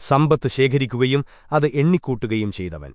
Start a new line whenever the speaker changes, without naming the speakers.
സമ്പത്ത് ശേഖരിക്കുകയും അത് എണ്ണിക്കൂട്ടുകയും ചെയ്തവൻ.